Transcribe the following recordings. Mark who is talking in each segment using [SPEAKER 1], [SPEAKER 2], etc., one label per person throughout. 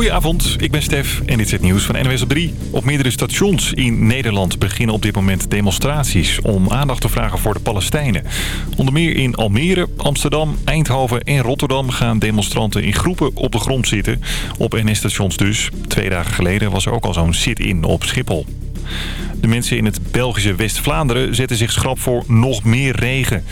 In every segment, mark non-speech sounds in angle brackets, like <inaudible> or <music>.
[SPEAKER 1] Goedenavond, ik ben Stef en dit is het nieuws van NWS op 3. Op meerdere stations in Nederland beginnen op dit moment demonstraties... om aandacht te vragen voor de Palestijnen. Onder meer in Almere, Amsterdam, Eindhoven en Rotterdam... gaan demonstranten in groepen op de grond zitten. Op NS-stations dus. Twee dagen geleden was er ook al zo'n sit-in op Schiphol. De mensen in het Belgische West-Vlaanderen zetten zich schrap voor nog meer regen.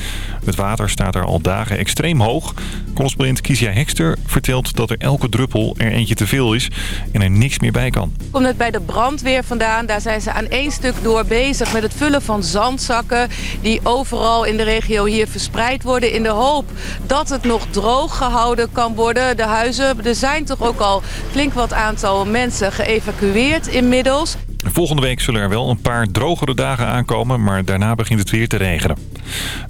[SPEAKER 1] Het water staat er al dagen extreem hoog. Correspondent Kisia Hekster vertelt dat er elke druppel er eentje te veel is en er niks meer bij kan.
[SPEAKER 2] Ik kom net bij de brandweer vandaan. Daar zijn ze aan één stuk door bezig met het vullen van zandzakken... die overal in de regio hier verspreid worden... in de hoop dat het nog droog gehouden kan worden. De huizen, er zijn toch ook al flink wat aantal mensen geëvacueerd inmiddels.
[SPEAKER 1] Volgende week zullen er wel een paar drogere dagen aankomen, maar daarna begint het weer te regenen.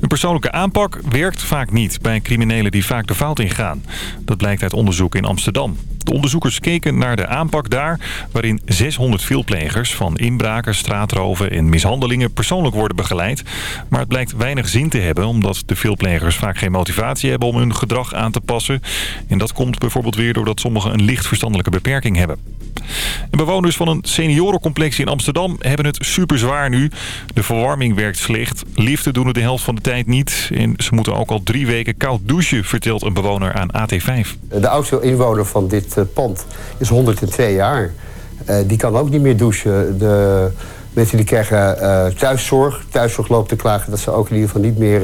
[SPEAKER 1] Een persoonlijke aanpak werkt vaak niet bij criminelen die vaak de fout ingaan. Dat blijkt uit onderzoek in Amsterdam. De onderzoekers keken naar de aanpak daar... waarin 600 veelplegers van inbraken, straatroven en mishandelingen persoonlijk worden begeleid. Maar het blijkt weinig zin te hebben... omdat de veelplegers vaak geen motivatie hebben om hun gedrag aan te passen. En dat komt bijvoorbeeld weer doordat sommigen een licht verstandelijke beperking hebben. En bewoners van een seniorencomplex in Amsterdam hebben het super zwaar nu. De verwarming werkt slecht. Liften doen het de helft van de tijd niet. En ze moeten ook al drie weken koud douchen, vertelt een bewoner aan AT5.
[SPEAKER 3] De oudste inwoner van dit pand is 102 jaar. Uh, die kan ook niet meer douchen. De mensen die krijgen uh, thuiszorg. Thuiszorg loopt te klagen dat ze ook in ieder geval niet meer...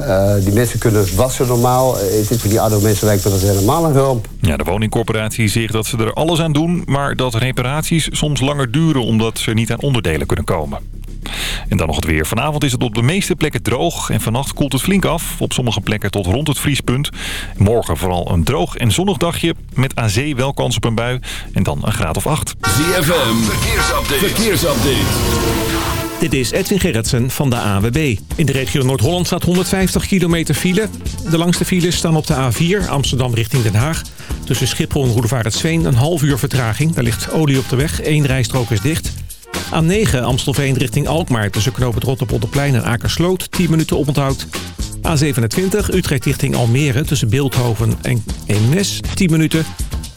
[SPEAKER 3] Uh, die mensen kunnen wassen normaal. Het is voor die oude mensen lijkt dat helemaal een ramp.
[SPEAKER 1] Ja, de woningcorporatie zegt dat ze er alles aan doen... maar dat reparaties soms langer duren omdat ze niet aan onderdelen kunnen komen. En dan nog het weer. Vanavond is het op de meeste plekken droog en vannacht koelt het flink af. Op sommige plekken tot rond het vriespunt. Morgen vooral een droog en zonnig dagje met aan zee wel kans op een bui. En dan een graad of acht.
[SPEAKER 4] ZFM, verkeersupdate. verkeersupdate.
[SPEAKER 5] Dit is Edwin Gerritsen van de AWB. In de regio Noord-Holland staat 150 kilometer file. De langste files staan op de A4 Amsterdam richting Den Haag. Tussen Schiphol en Roedevaartsveen een half uur vertraging. Daar ligt olie op de weg. Eén rijstrook is dicht. A9 Amstelveen richting Alkmaar tussen Knoop het Rotterpolderplein en Akersloot 10 minuten oponthoud. A27 Utrecht richting Almere tussen Beeldhoven en Eemnes 10 minuten.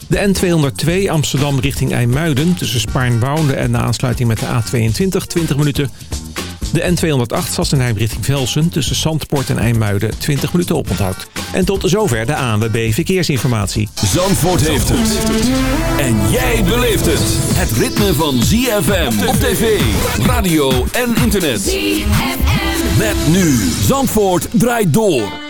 [SPEAKER 5] De N202 Amsterdam richting IJmuiden tussen Spaarnwoude en de aansluiting met de A22 20 minuten. De N208 Sassenheim richting Velsen tussen Zandpoort en IJmuiden 20 minuten oponthoud. En tot zover de ANWB Verkeersinformatie.
[SPEAKER 4] Zandvoort heeft het. En jij beleeft het. Het ritme van ZFM op tv, radio en internet. ZFM. Met nu. Zandvoort draait door.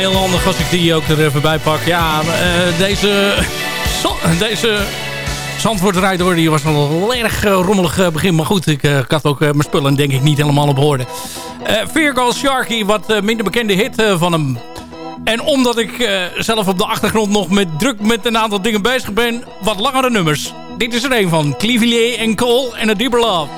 [SPEAKER 6] Heel handig als ik die ook er even bij pak. Ja, uh, deze... <laughs> deze... Zandvoortrijder die was wel erg uh, rommelig begin. Maar goed, ik, had ook mijn spullen denk ik niet helemaal op orde. Virgo Sharky, wat minder bekende hit van hem. En omdat ik zelf op de achtergrond nog met druk met een aantal dingen bezig ben, wat langere nummers. Dit is er een van. Clevier en Cole en A Deeper.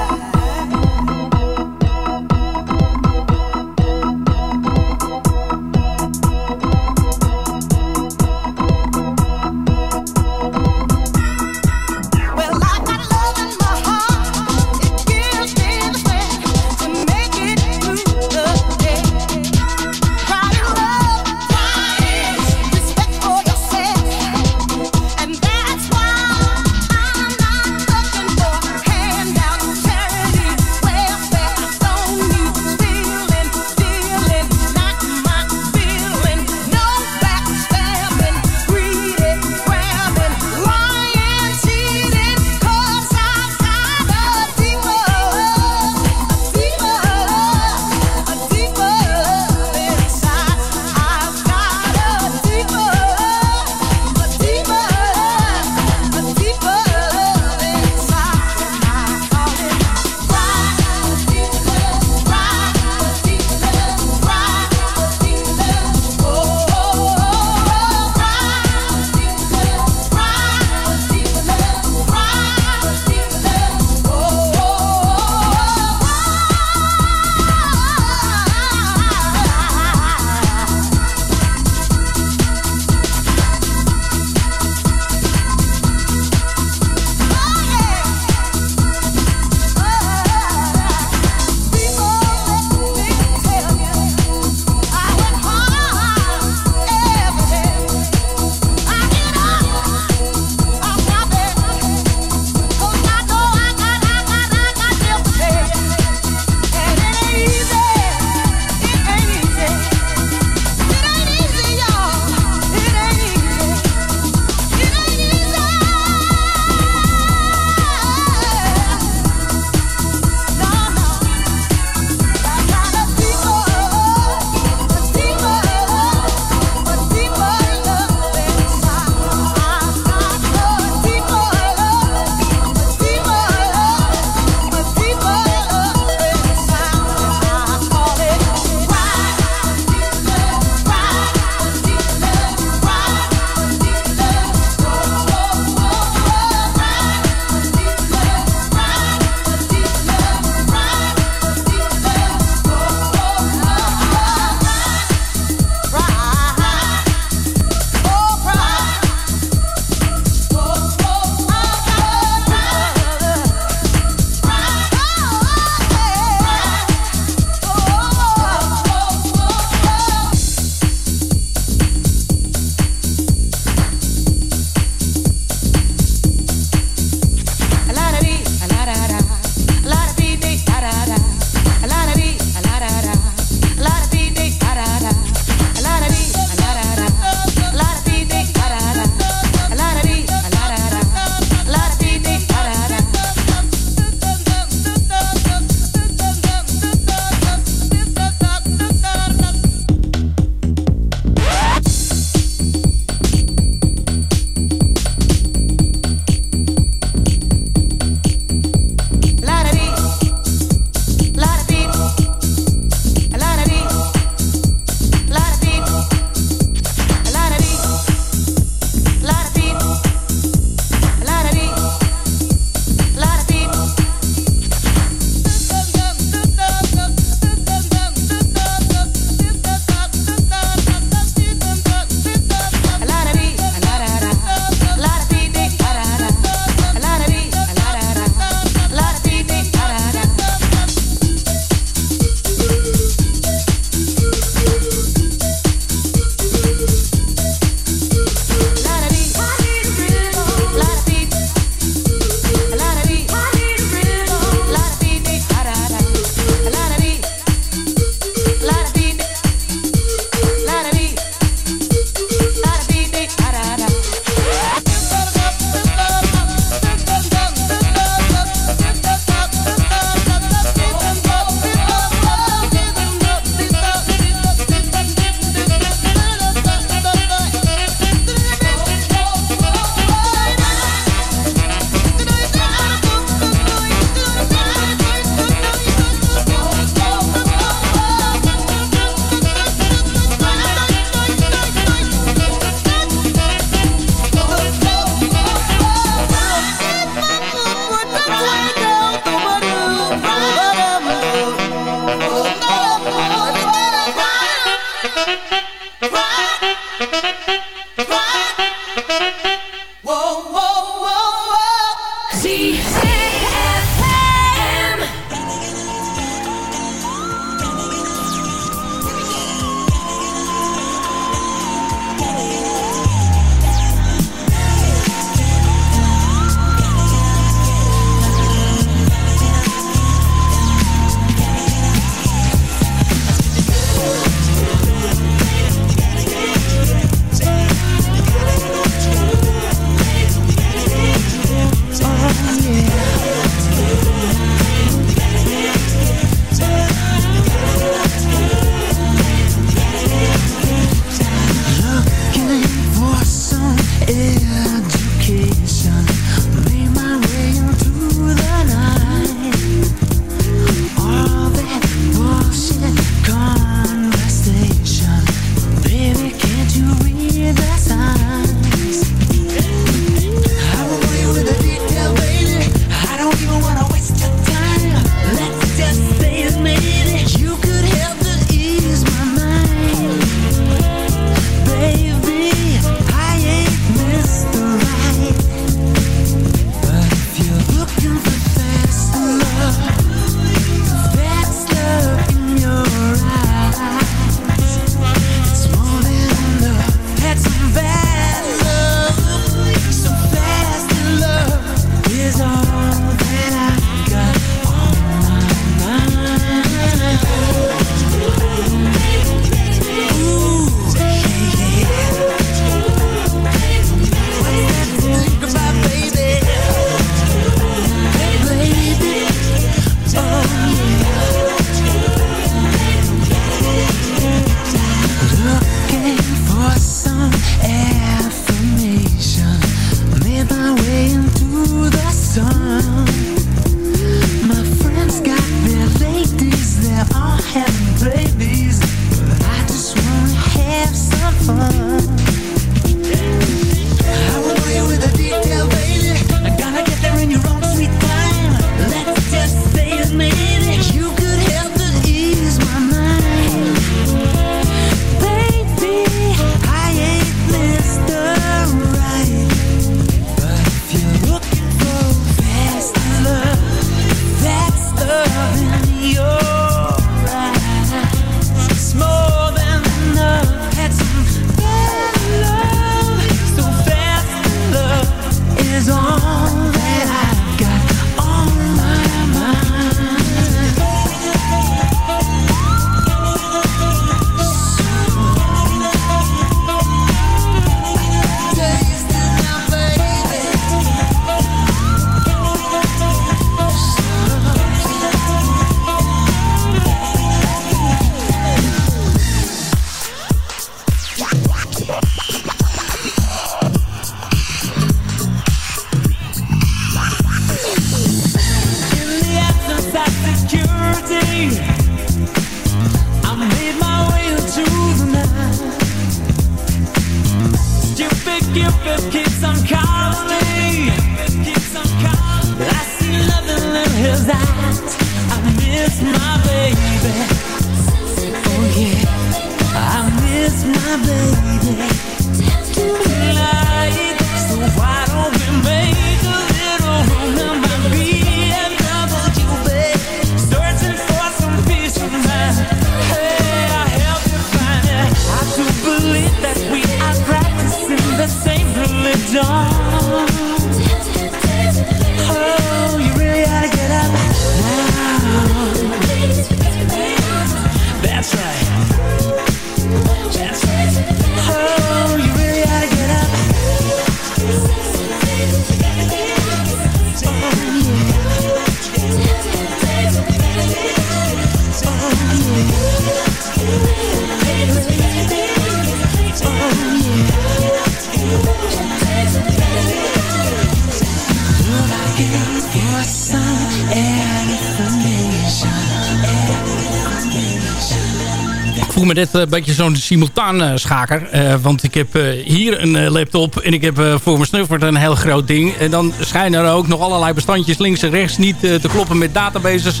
[SPEAKER 6] Dit een beetje zo'n simultaan uh, schaker. Uh, want ik heb hier een laptop en ik heb voor mijn snuffert een heel groot ding. En dan schijnen er ook nog allerlei bestandjes links en rechts niet te kloppen met databases.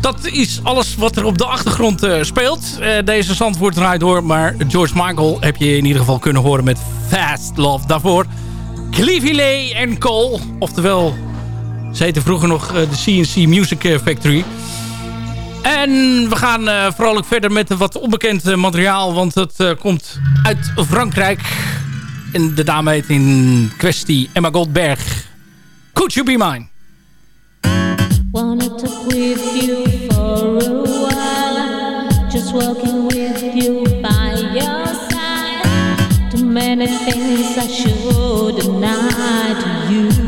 [SPEAKER 6] Dat is alles wat er op de achtergrond speelt. deze Zandvoort draait door. Maar George Michael heb je in ieder geval kunnen horen met Fast Love. Daarvoor Clivile en Cole. Oftewel
[SPEAKER 7] Ze heette vroeger nog de CNC Music Factory. En we gaan vrolijk verder met wat onbekend materiaal. Want het komt uit Frankrijk. En de dame heet in kwestie Emma Goldberg. Could You Be Mine? Wanna talk with you for a while Just walking with you by your side Too many things I should deny to you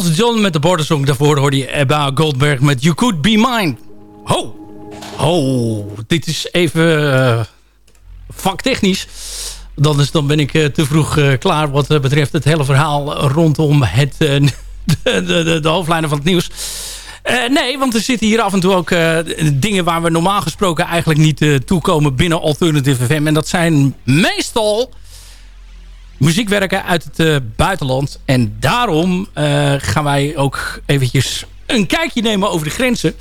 [SPEAKER 6] John met de bordersong. Daarvoor hoorde je Ebba Goldberg met You Could Be Mine. Ho! Ho! Dit is even uh, vaktechnisch. Dan, is, dan ben ik uh, te vroeg uh, klaar wat betreft het hele verhaal rondom het, <laughs> de, de, de, de, hoofdlijnen van het nieuws. nee, want er zitten hier af en toe ook dingen waar we normaal gesproken eigenlijk niet toekomen binnen Alternative FM. En dat zijn meestal muziekwerken uit het uh, buitenland. En daarom uh, gaan wij ook eventjes een kijkje nemen over de grenzen.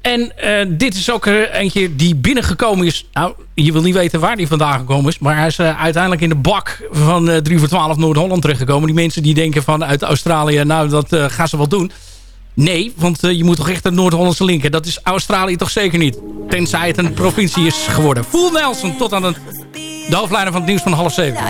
[SPEAKER 6] En uh, dit is ook er eentje die binnengekomen is. Nou, je wil niet weten waar die vandaan gekomen is. Maar hij is uiteindelijk in de bak van 3 voor 12 Noord-Holland terechtgekomen. Die mensen die denken van uit Australië, nou dat gaan ze wel doen. Nee, want je moet toch echt een Noord-Hollandse linken. Dat is Australië toch zeker niet. Tenzij het een provincie is geworden. Full Nelson tot aan het de hoofdlijnen van het nieuws van half zeven.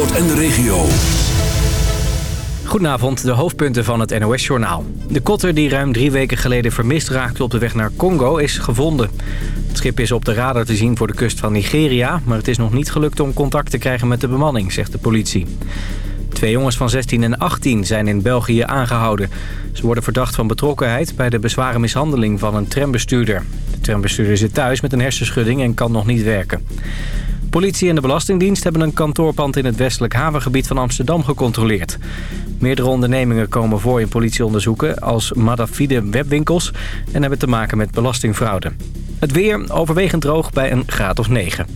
[SPEAKER 4] Zandvoort en de regio.
[SPEAKER 8] Goedenavond, de hoofdpunten van het NOS-journaal. De kotter die ruim drie weken geleden vermist raakte op de weg naar Congo is gevonden. Het schip is op de radar te zien voor de kust van Nigeria... maar het is nog niet gelukt om contact te krijgen met de bemanning, zegt de politie. Twee jongens van 16 en 18 zijn in België aangehouden. Ze worden verdacht van betrokkenheid bij de bezware mishandeling van een trambestuurder. De trambestuurder zit thuis met een hersenschudding en kan nog niet werken. Politie en de Belastingdienst hebben een kantoorpand in het westelijk havengebied van Amsterdam gecontroleerd. Meerdere ondernemingen komen voor in politieonderzoeken als Madafide webwinkels en hebben te maken met belastingfraude. Het weer overwegend droog bij een graad of 9.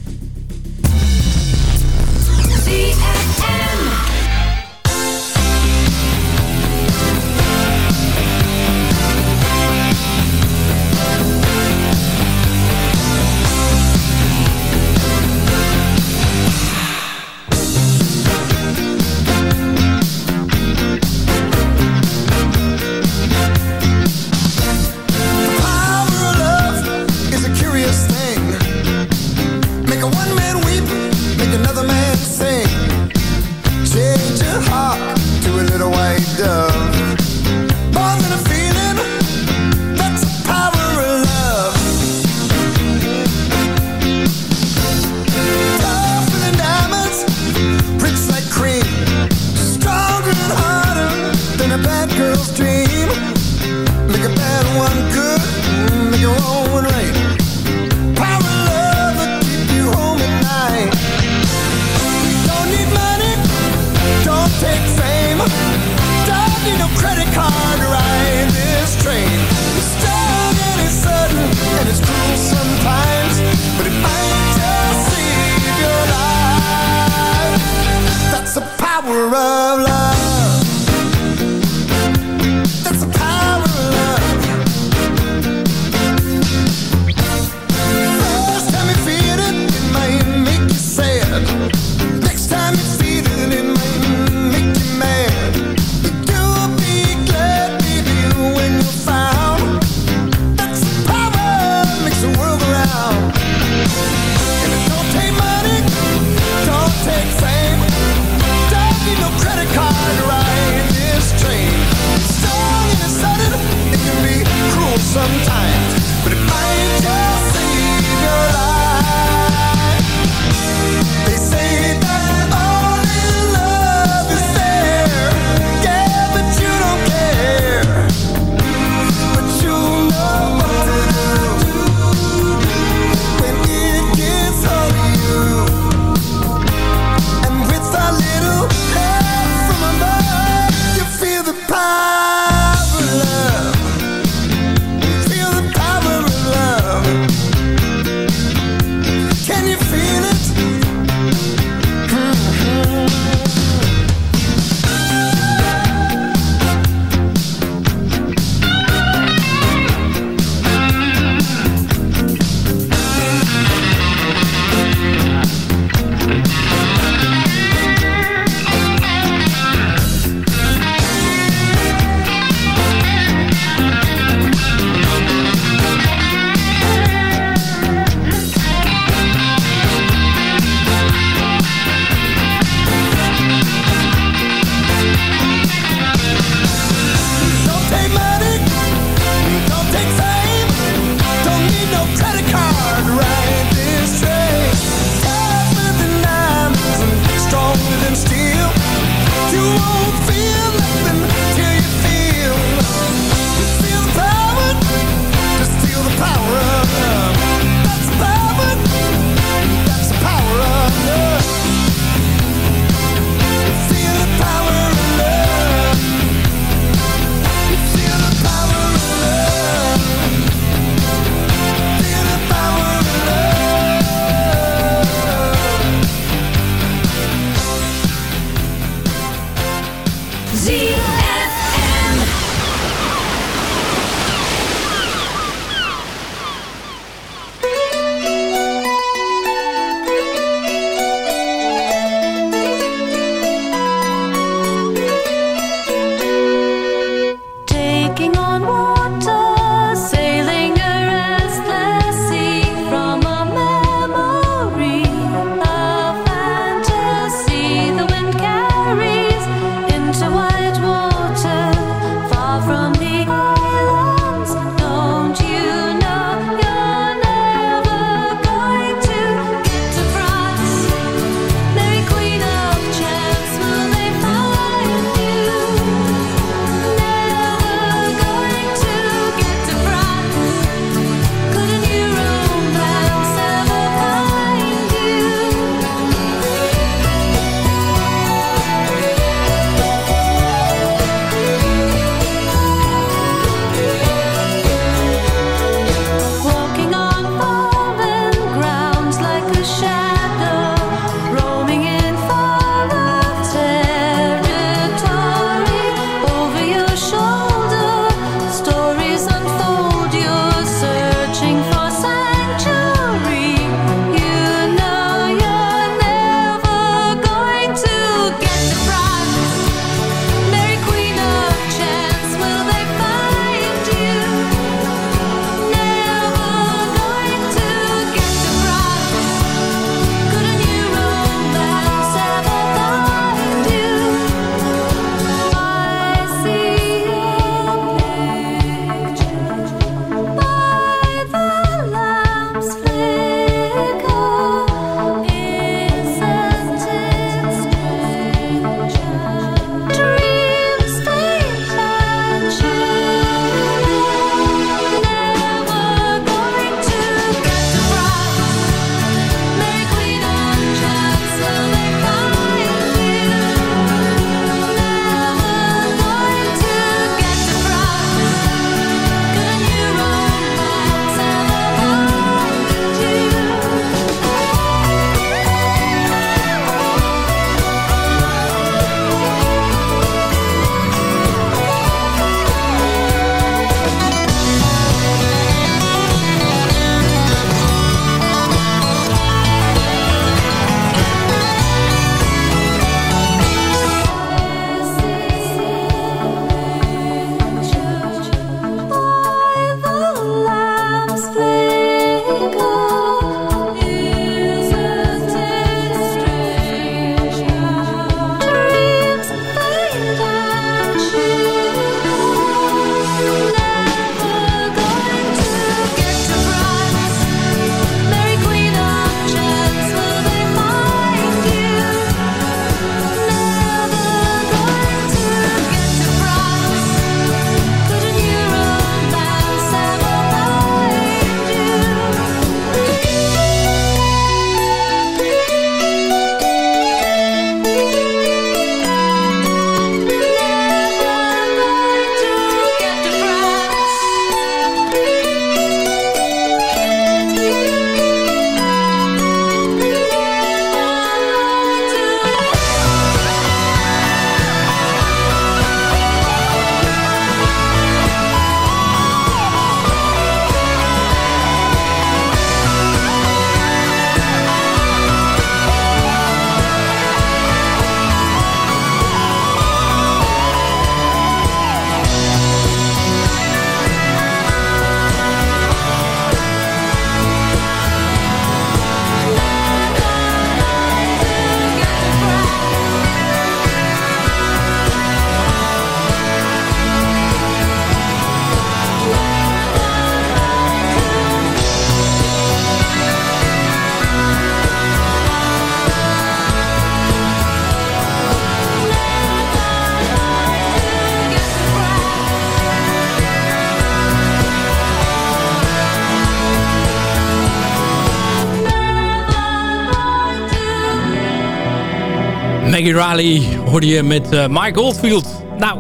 [SPEAKER 9] Maggie Riley hoorde je met eh, Mike Oldfield. Nou,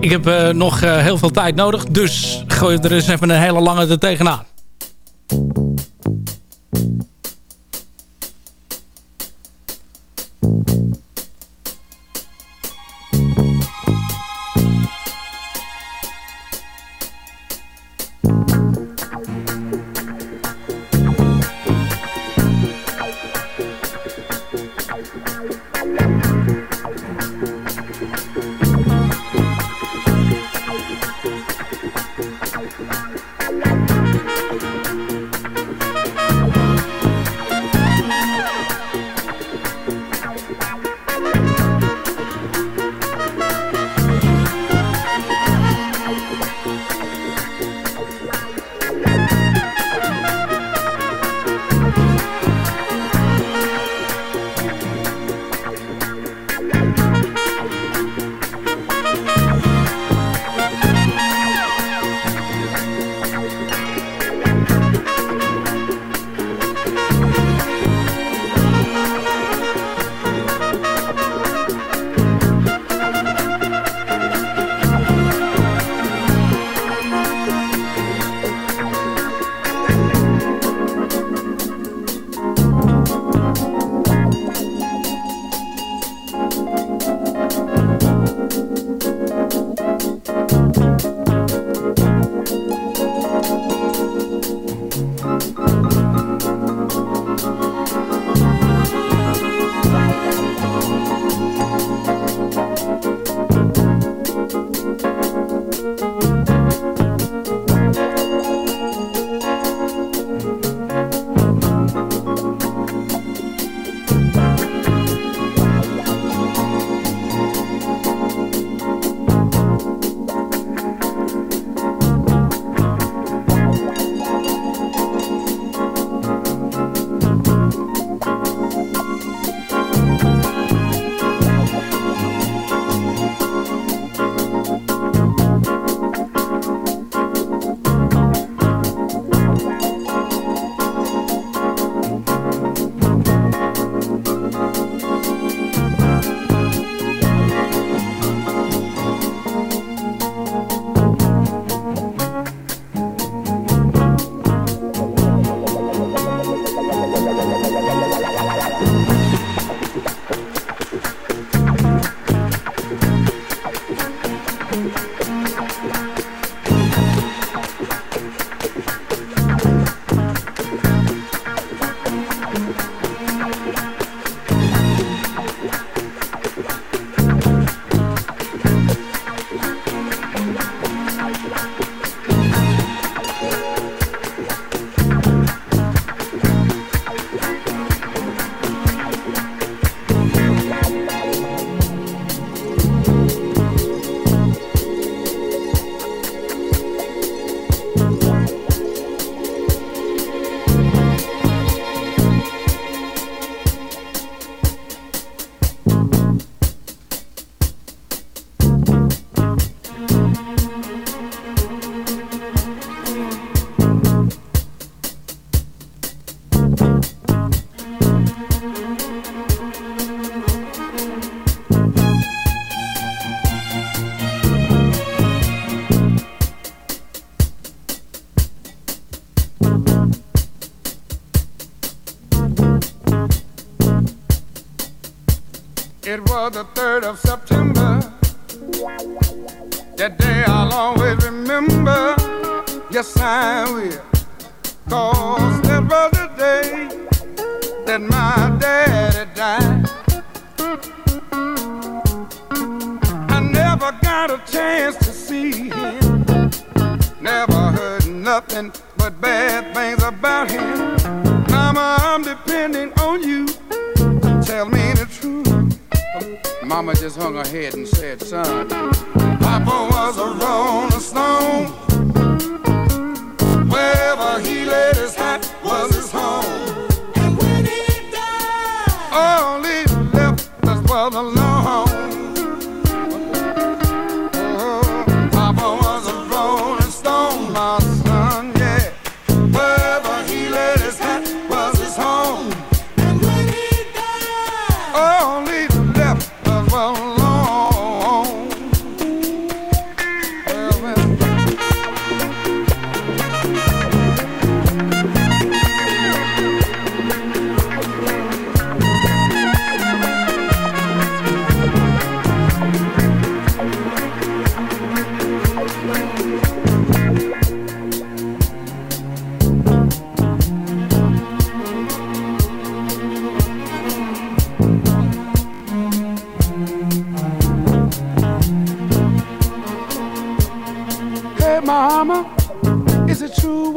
[SPEAKER 9] ik heb eh, nog eh, heel veel tijd nodig. Dus gooi er eens even een hele lange er tegenaan.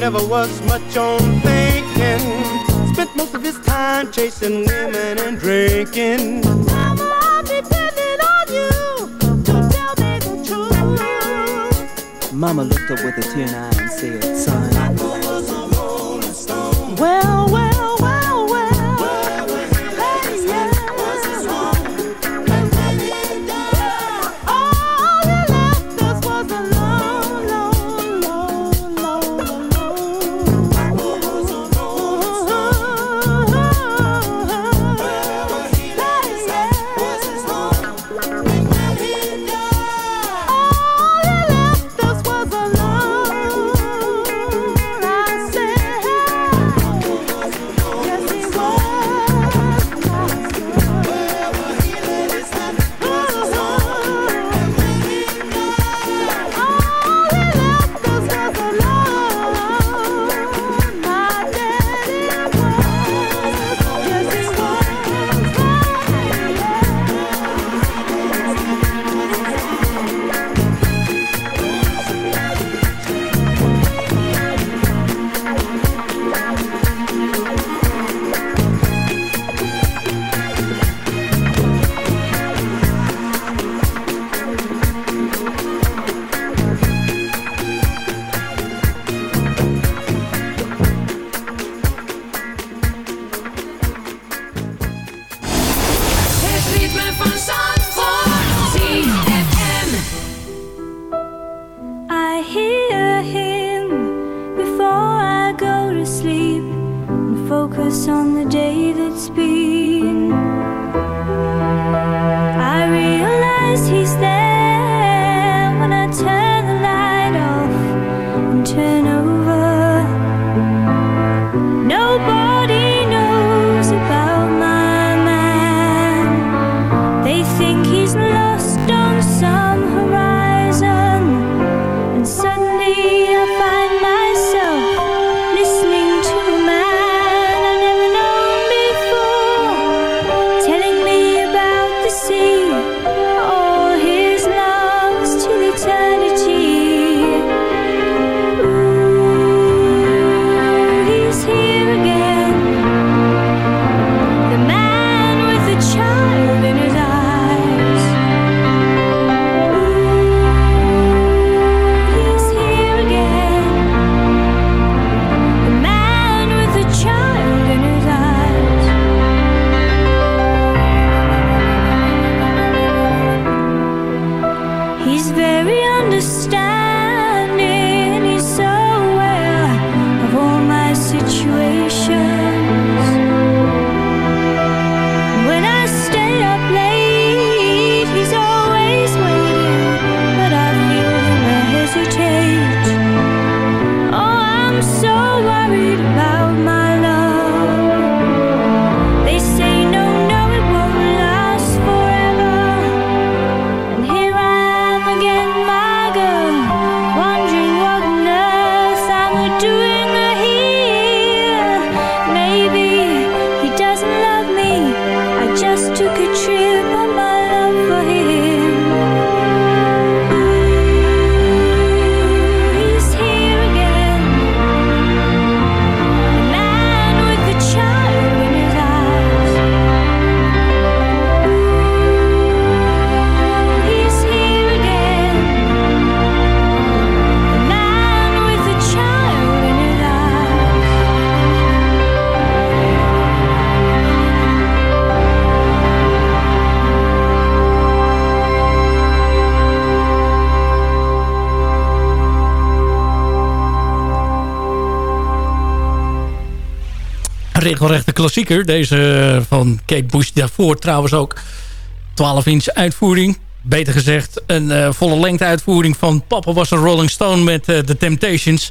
[SPEAKER 10] never was much on thinking. Spent most of his time chasing women and drinking.
[SPEAKER 11] Mama, I'm depending on you to tell me the truth.
[SPEAKER 12] Mama looked up with a tear in her eye and said, son,
[SPEAKER 6] klassieker. Deze van Kate Bush. Daarvoor trouwens ook 12 inch uitvoering. Beter gezegd een eh, volle lengte uitvoering van Papa was een Rolling Stone met eh, The Temptations.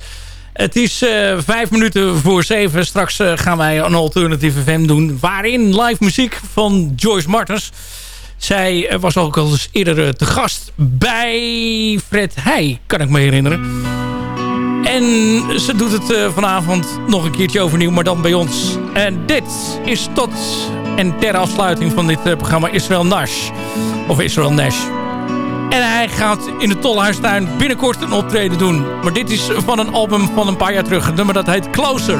[SPEAKER 6] Het is eh, vijf minuten voor zeven. Straks eh, gaan wij een alternatieve FM doen. Waarin live muziek van Joyce Martens. Zij eh, was ook al eens eerder eh, te gast bij Fred Heij, kan ik me herinneren. En ze doet het eh, vanavond nog een keertje overnieuw, maar dan bij ons. En dit is tot en ter afsluiting van dit eh, programma Israel Nash. Of Israel Nash. En hij gaat in de Tolhuistuin binnenkort een optreden doen. Maar dit is van een album van een paar jaar terug. Een nummer dat heet Closer.